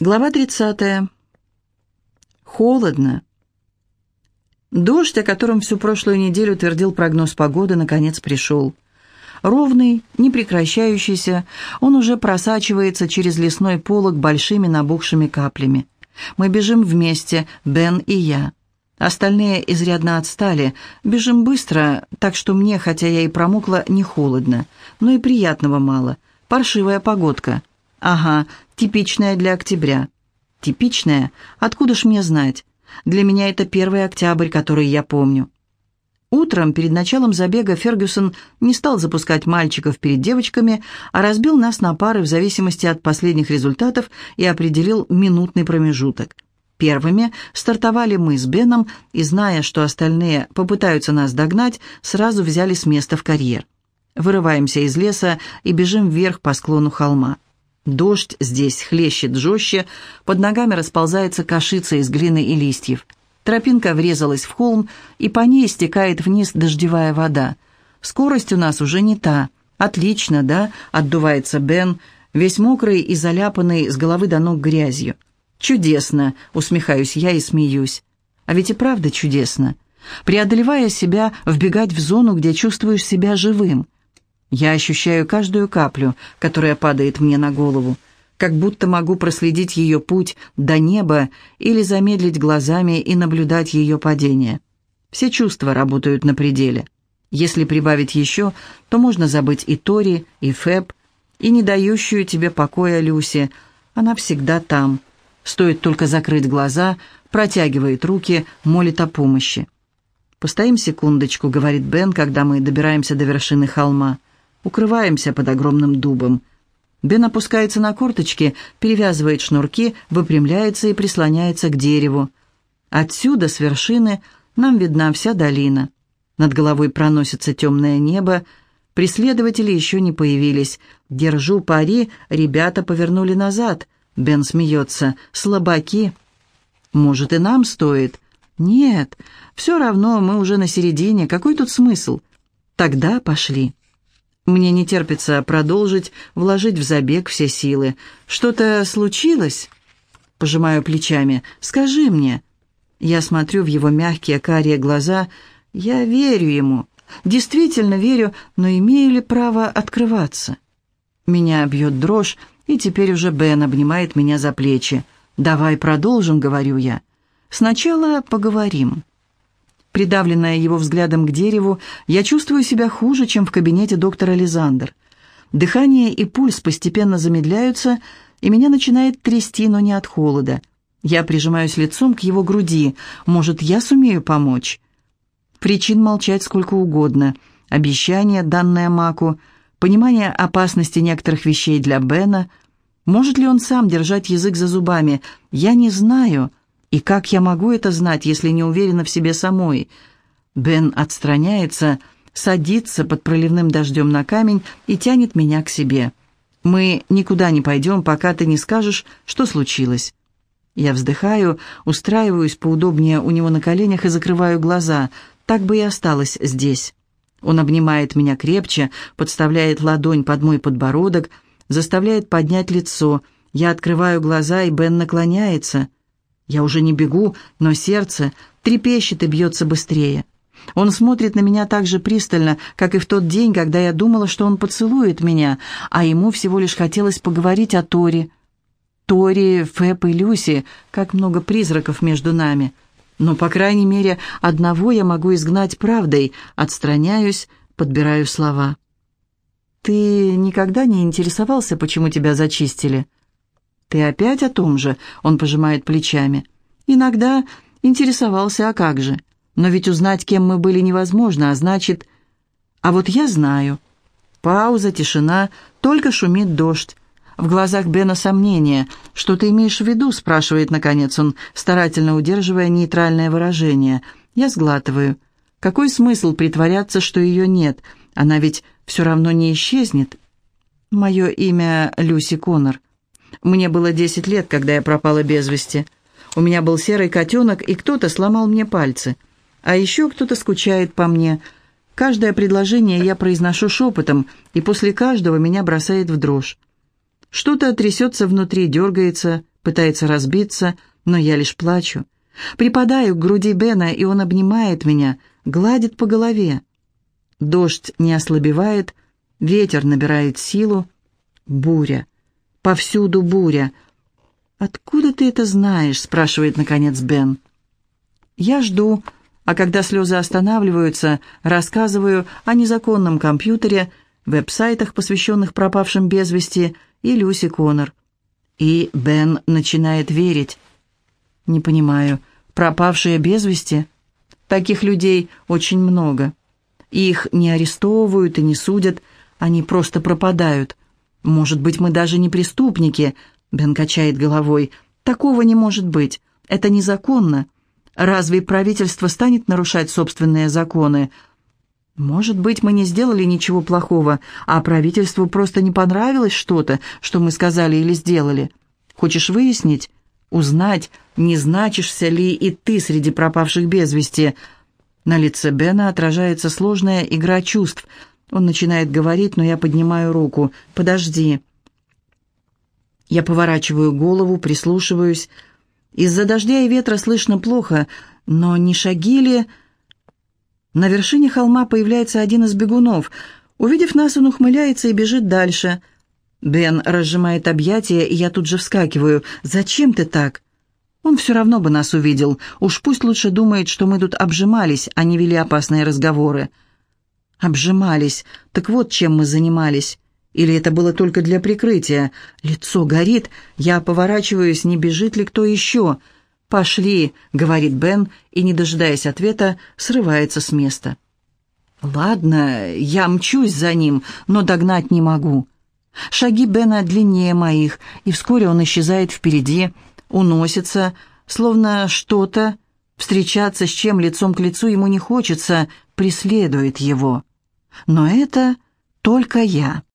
Глава 30. Холодно. Дождь, о котором всю прошлую неделю твердил прогноз погоды, наконец пришел. Ровный, непрекращающийся, он уже просачивается через лесной полог большими набухшими каплями. Мы бежим вместе, Бен и я. Остальные изрядно отстали. Бежим быстро, так что мне, хотя я и промокла, не холодно. Но и приятного мало. Паршивая погодка. Ага, типичная для октября. Типичная? Откуда ж мне знать? Для меня это первый октябрь, который я помню. Утром, перед началом забега, Фергюсон не стал запускать мальчиков перед девочками, а разбил нас на пары в зависимости от последних результатов и определил минутный промежуток. Первыми стартовали мы с Беном, и, зная, что остальные попытаются нас догнать, сразу взяли с места в карьер. Вырываемся из леса и бежим вверх по склону холма. Дождь здесь хлещет жестче, под ногами расползается кашица из глины и листьев. Тропинка врезалась в холм, и по ней стекает вниз дождевая вода. Скорость у нас уже не та. Отлично, да? Отдувается Бен, весь мокрый и заляпанный с головы до ног грязью. Чудесно, усмехаюсь я и смеюсь. А ведь и правда чудесно. Преодолевая себя, вбегать в зону, где чувствуешь себя живым – я ощущаю каждую каплю, которая падает мне на голову, как будто могу проследить ее путь до неба или замедлить глазами и наблюдать ее падение. Все чувства работают на пределе. Если прибавить еще, то можно забыть и Тори, и Фэб, и не дающую тебе покоя Люси. Она всегда там. Стоит только закрыть глаза, протягивает руки, молит о помощи. «Постоим секундочку», — говорит Бен, когда мы добираемся до вершины холма. Укрываемся под огромным дубом. Бен опускается на корточки, перевязывает шнурки, выпрямляется и прислоняется к дереву. Отсюда, с вершины, нам видна вся долина. Над головой проносится темное небо. Преследователи еще не появились. Держу пари, ребята повернули назад. Бен смеется. Слабаки. Может, и нам стоит? Нет, все равно мы уже на середине. Какой тут смысл? Тогда пошли. Мне не терпится продолжить, вложить в забег все силы. Что-то случилось? Пожимаю плечами. Скажи мне. Я смотрю в его мягкие карие глаза. Я верю ему. Действительно верю, но имею ли право открываться? Меня бьет дрожь, и теперь уже Бен обнимает меня за плечи. «Давай продолжим», — говорю я. «Сначала поговорим». Придавленная его взглядом к дереву, я чувствую себя хуже, чем в кабинете доктора Лизандер. Дыхание и пульс постепенно замедляются, и меня начинает трясти, но не от холода. Я прижимаюсь лицом к его груди. Может, я сумею помочь? Причин молчать сколько угодно. Обещание, данное Маку, понимание опасности некоторых вещей для Бена. Может ли он сам держать язык за зубами? Я не знаю. И как я могу это знать, если не уверена в себе самой? Бен отстраняется, садится под проливным дождем на камень и тянет меня к себе. Мы никуда не пойдем, пока ты не скажешь, что случилось. Я вздыхаю, устраиваюсь поудобнее у него на коленях и закрываю глаза. Так бы и осталась здесь. Он обнимает меня крепче, подставляет ладонь под мой подбородок, заставляет поднять лицо. Я открываю глаза, и Бен наклоняется. Я уже не бегу, но сердце трепещет и бьется быстрее. Он смотрит на меня так же пристально, как и в тот день, когда я думала, что он поцелует меня, а ему всего лишь хотелось поговорить о Тори. Тори, Фэп и Люси, как много призраков между нами. Но, по крайней мере, одного я могу изгнать правдой, отстраняюсь, подбираю слова. «Ты никогда не интересовался, почему тебя зачистили?» «Ты опять о том же?» — он пожимает плечами. «Иногда интересовался, а как же? Но ведь узнать, кем мы были, невозможно, а значит...» «А вот я знаю». Пауза, тишина, только шумит дождь. В глазах Бена сомнение. «Что ты имеешь в виду?» — спрашивает, наконец он, старательно удерживая нейтральное выражение. Я сглатываю. «Какой смысл притворяться, что ее нет? Она ведь все равно не исчезнет». «Мое имя Люси Коннор». Мне было десять лет, когда я пропала без вести. У меня был серый котенок, и кто-то сломал мне пальцы. А еще кто-то скучает по мне. Каждое предложение я произношу шепотом, и после каждого меня бросает в дрожь. Что-то трясется внутри, дергается, пытается разбиться, но я лишь плачу. Припадаю к груди Бена, и он обнимает меня, гладит по голове. Дождь не ослабевает, ветер набирает силу. Буря. Повсюду буря. «Откуда ты это знаешь?» — спрашивает, наконец, Бен. Я жду, а когда слезы останавливаются, рассказываю о незаконном компьютере, веб-сайтах, посвященных пропавшим без вести, и Люси Коннор. И Бен начинает верить. Не понимаю, пропавшие без вести? Таких людей очень много. Их не арестовывают и не судят, они просто пропадают. Может быть, мы даже не преступники, Бен качает головой. Такого не может быть. Это незаконно. Разве правительство станет нарушать собственные законы? Может быть, мы не сделали ничего плохого, а правительству просто не понравилось что-то, что мы сказали или сделали. Хочешь выяснить? Узнать, не значишься ли и ты среди пропавших без вести. На лице Бена отражается сложная игра чувств. Он начинает говорить, но я поднимаю руку. «Подожди». Я поворачиваю голову, прислушиваюсь. Из-за дождя и ветра слышно плохо, но не шаги ли... На вершине холма появляется один из бегунов. Увидев нас, он ухмыляется и бежит дальше. Бен разжимает объятия, и я тут же вскакиваю. «Зачем ты так?» Он все равно бы нас увидел. Уж пусть лучше думает, что мы тут обжимались, а не вели опасные разговоры. Обжимались. Так вот, чем мы занимались. Или это было только для прикрытия? Лицо горит. Я поворачиваюсь, не бежит ли кто еще. «Пошли», — говорит Бен, и, не дожидаясь ответа, срывается с места. «Ладно, я мчусь за ним, но догнать не могу». Шаги Бена длиннее моих, и вскоре он исчезает впереди, уносится, словно что-то, встречаться с чем лицом к лицу ему не хочется, преследует его. Но это только я.